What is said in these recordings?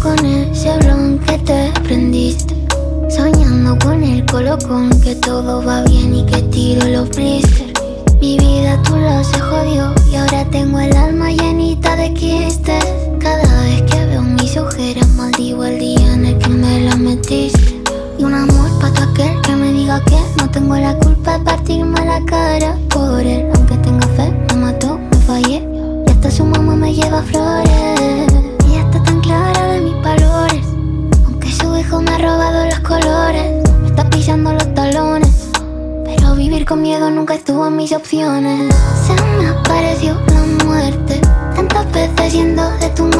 con ese blon que te prendiste. Soñando con el colocón que todo va bien y que tiro los blisters. Mi vida tú lo se jodió y ahora tengo el alma llenita de quistes. Cada vez que veo mis ojeras maldigo el día en el que me la metiste. Y un amor para aquel que me diga que no tengo la culpa de partirme la cara. Con miedo nunca estuvo en mis opciones. Se me apareció la muerte. Tantas veces yendo de tu mano.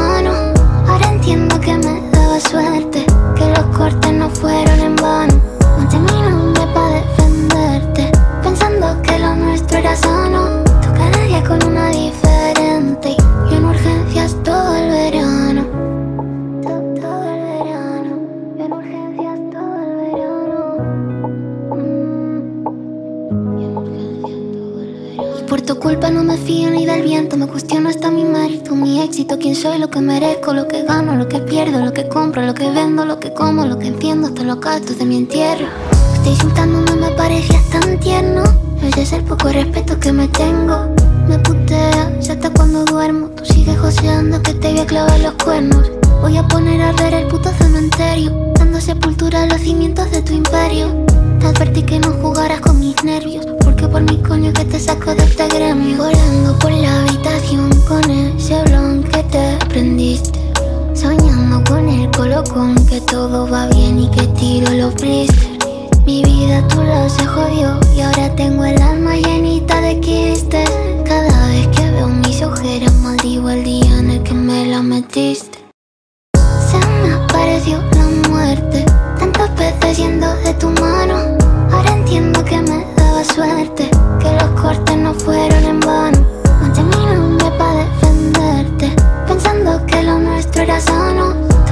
Por tu culpa no me fío ni del viento, me cuestiono hasta mi mérito, mi éxito, quién soy, lo que merezco, lo que gano, lo que pierdo, lo que compro, lo que vendo, lo que como, lo que enciendo, hasta los gastos de mi entierro. Usted insultándome me parecía tan tierno, es el poco respeto que me tengo. Me putea, ya hasta cuando duermo, tú sigues joseando que te voy a clavar los cuernos. Voy a poner a arder el puto cementerio, dando sepultura a los cimientos de tu imperio. Te advertí que no jugaras con mis nervios, por mi coño que te saco de este gremio. Volando por la habitación con ese blon que te prendiste. Soñando con el colocón, que todo va bien y que tiro los blisters. Mi vida tú lo se jodió y ahora tengo el alma llenita de quistes. Cada vez que veo mis ojeras maldigo el día en el que me las metiste.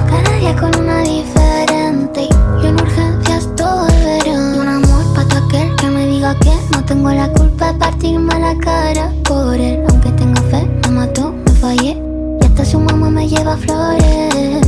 Cada día con una diferente. Y en urgencias todo el verano. Un amor para todo aquel que me diga que No tengo la culpa de partirme la cara por él. Aunque tenga fe, me mató, me fallé. Y hasta su mamá me lleva flores.